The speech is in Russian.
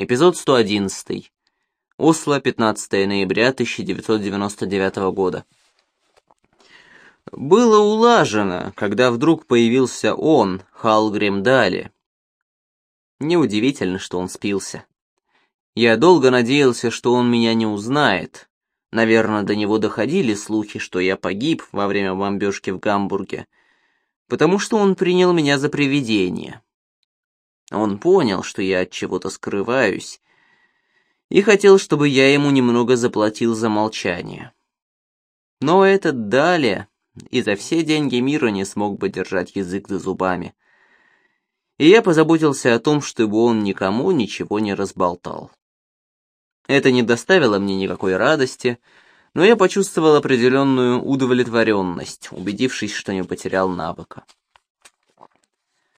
Эпизод 111. Осло, 15 ноября 1999 года. Было улажено, когда вдруг появился он, Халгрим Дали. Неудивительно, что он спился. Я долго надеялся, что он меня не узнает. Наверное, до него доходили слухи, что я погиб во время бомбежки в Гамбурге, потому что он принял меня за привидение. Он понял, что я от чего-то скрываюсь, и хотел, чтобы я ему немного заплатил за молчание. Но этот далее и за все деньги мира не смог бы держать язык за зубами. И я позаботился о том, чтобы он никому ничего не разболтал. Это не доставило мне никакой радости, но я почувствовал определенную удовлетворенность, убедившись, что не потерял навыка.